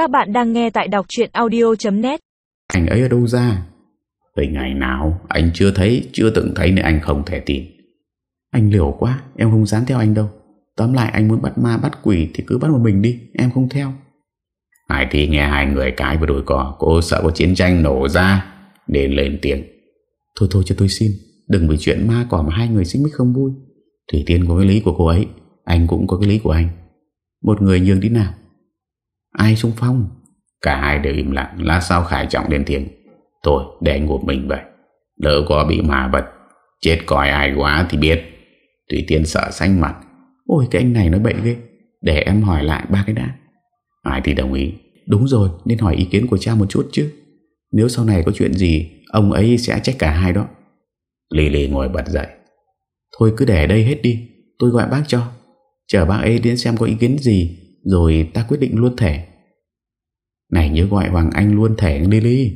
Các bạn đang nghe tại đọc chuyện audio.net Anh ấy ở đâu ra? Hình ảnh nào anh chưa thấy, chưa từng thấy nên anh không thể tin. Anh liều quá, em không dám theo anh đâu. Tóm lại anh muốn bắt ma bắt quỷ thì cứ bắt một mình đi, em không theo. Hải thì nghe hai người cái và đôi cỏ, cô sợ có chiến tranh nổ ra nên lên tiếng. Thôi thôi cho tôi xin, đừng vì chuyện ma cỏ mà hai người xích mích không vui. Thủy Tiên có cái lý của cô ấy, anh cũng có cái lý của anh. Một người nhường đi nào. Ai xung phong? Cả hai đều im lặng, lát sau Khải Trọng lên tiếng. Thôi, để anh một mình vậy. Đỡ có bị ma vật, chết còi ai quá thì biết. Thủy Tiên sợ xanh mặt. Ôi cái anh này nó bệnh ghê. Để em hỏi lại ba cái đã. Ai thì đồng ý. Đúng rồi, nên hỏi ý kiến của cha một chút chứ. Nếu sau này có chuyện gì, ông ấy sẽ trách cả hai đó. Lì lì ngồi bật dậy. Thôi cứ để đây hết đi, tôi gọi bác cho. Chờ bác ấy đến xem có ý kiến gì, rồi ta quyết định luôn thẻ Này nhớ gọi Hoàng Anh luôn thẻ Lily.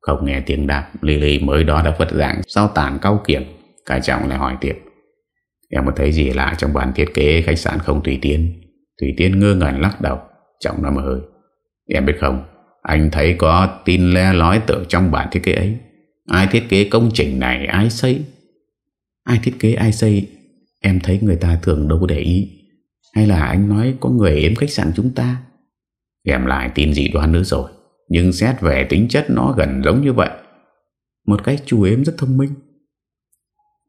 Không nghe tiếng đạp Lily mới đó đã phật dạng sau tàn cao kiểm Cả trọng lại hỏi tiếp. Em có thấy gì lạ trong bản thiết kế khách sạn không Thủy Tiên? Thủy Tiên ngơ ngẩn lắc đầu, trọng nằm hơi. Em biết không, anh thấy có tin le lói tự trong bản thiết kế ấy. Ai thiết kế công trình này, ai xây? Ai thiết kế ai xây Em thấy người ta thường đâu có để ý hay là anh nói có người ếm khách sạn chúng ta? Em lại tin dị đoán nữa rồi, Nhưng xét về tính chất nó gần giống như vậy. Một cái chú ếm rất thông minh.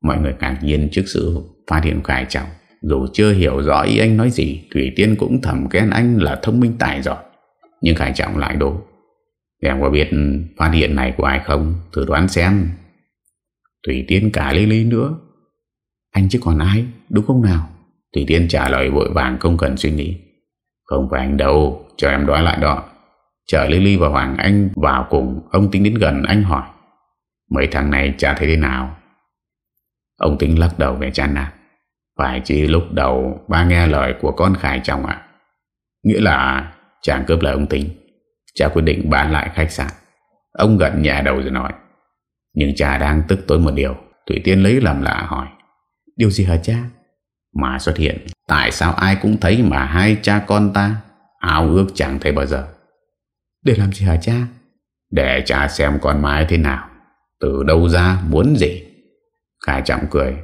Mọi người ngạc nhiên trước sự phát hiện khải trọng Dù chưa hiểu rõ ý anh nói gì, Thủy Tiên cũng thầm khen anh là thông minh tài giỏi. Nhưng hải trọng lại đố. Em có biết phát hiện này của ai không? Thử đoán xem. Thủy Tiên cả Lê Lê nữa. Anh chứ còn ai, đúng không nào? Thủy Tiên trả lời vội vàng không cần suy nghĩ. Không phải anh đâu Cho em đoán lại đó. Chờ Lily và Hoàng Anh vào cùng, Ông tính đến gần anh hỏi. Mấy tháng này chả thấy thế nào? Ông tính lắc đầu về chán nạt Phải chỉ lúc đầu Ba nghe lời của con Khải chồng ạ. Nghĩa là chàng cướp lời ông tính. Cha quyết định bán lại khách sạn. Ông gật nhẹ đầu rồi nói. Nhưng cha đang tức tối một điều. Thủy Tiên lấy làm lạ hỏi. Điều gì hả cha? Mà xuất hiện. Tại sao ai cũng thấy mà hai cha con ta Ao ước chẳng thấy bao giờ? Để làm gì hả cha? Để cha xem con mái thế nào. Từ đâu ra muốn gì? Khải trọng cười.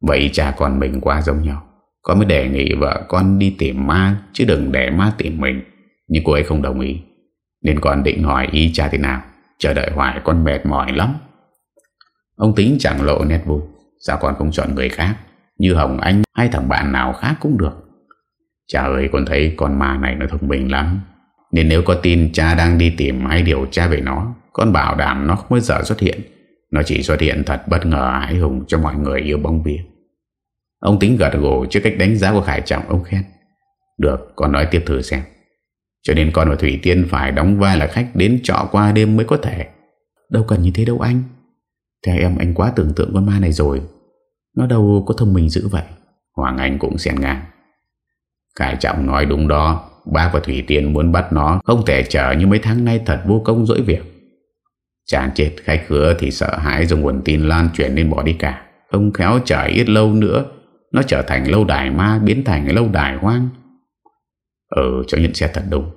Vậy cha con mình quá giống nhau. Con mới đề nghị vợ con đi tìm ma Chứ đừng để ma tìm mình. Nhưng cô ấy không đồng ý. Nên con định hỏi ý cha thế nào. Chờ đợi hoài con mệt mỏi lắm. Ông tính chẳng lộ nét vui. Sao con không chọn người khác như Hồng Anh hay thằng bạn nào khác cũng được. Cha ơi, con thấy con ma này nó thông minh lắm. Nên nếu có tin cha đang đi tìm hay điều tra về nó, Con bảo đảm nó không bao giờ xuất hiện. Nó chỉ xuất hiện thật bất ngờ hãi hùng cho mọi người yêu bóng bia. Ông tính gật gù trước cách đánh giá của Khải Trọng, ông khen. Được, con nói tiếp thử xem. Cho nên con và Thủy Tiên phải đóng vai là khách đến trọ qua đêm mới có thể. Đâu cần như thế đâu anh. Theo em, anh quá tưởng tượng con ma này rồi. Nó đâu có thông minh dữ vậy. Hoàng Anh cũng xen ngang. Khải Trọng nói đúng đó. Bác và Thủy Tiên muốn bắt nó, Không thể chờ như mấy tháng nay thật vô công dỗi việc. Chàng chết khách khứa thì sợ hãi dùng nguồn tin lan truyền nên bỏ đi cả. Không khéo chờ ít lâu nữa, Nó trở thành lâu đài ma, Biến thành lâu đài hoang. Ừ cho nhận xét thật đúng.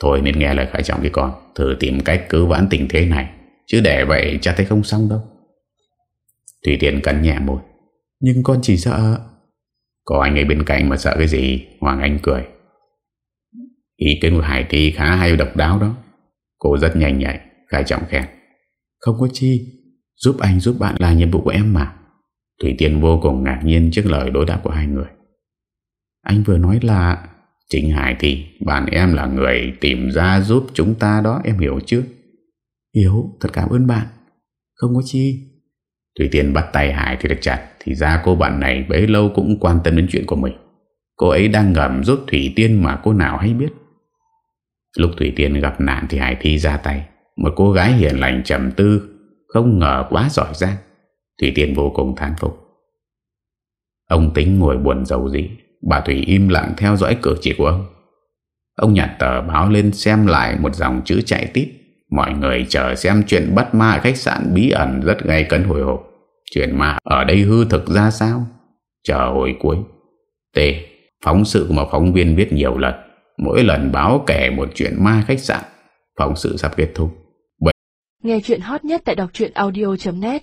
Thôi nên nghe lời Khải Trọng đi con, Thử tìm cách cứu vãn tình thế này. Chứ để vậy cha thấy không xong đâu. Thủy Tiên cắn nhẹ môi. Nhưng con chỉ sợ Có anh ấy bên cạnh mà sợ cái gì? Hoàng Anh cười. Ý kiến của Hải Thi khá hay độc đáo đó. Cô rất nhanh nhạy Khai trọng khen. Không có chi. Giúp anh giúp bạn là nhiệm vụ của em mà. Thủy Tiên vô cùng ngạc nhiên trước lời đối đáp của hai người. Anh vừa nói là Chính Hải Thi Bạn em là người tìm ra giúp chúng ta đó Em hiểu chưa Hiếu thật cảm ơn bạn. Không có chi Thủy Tiên bắt tay Hải thì được chặt, Thì ra cô bạn này bấy lâu cũng quan tâm đến chuyện của mình. Cô ấy đang ngầm giúp Thủy Tiên mà cô nào hay biết. Lúc Thủy Tiên gặp nạn thì Hải Thi ra tay. Một cô gái hiền lành trầm tư, Không ngờ quá giỏi giang. Thủy Tiên vô cùng thán phục. Ông tính ngồi buồn dầu gì Bà Thủy im lặng theo dõi cử chỉ của ông. Ông nhặt tờ báo lên xem lại một dòng chữ chạy tít. Mọi người chờ xem chuyện bắt ma ở khách sạn bí ẩn rất gây cấn hồi hộp. Chuyện ma ở đây hư thực ra sao? Chờ hồi cuối. T. Phóng sự mà phóng viên viết nhiều lần. Mỗi lần báo kể một chuyện ma khách sạn, Phóng sự sắp kết thúc Nghe chuyện hot nhất tại đọc truyện audio.net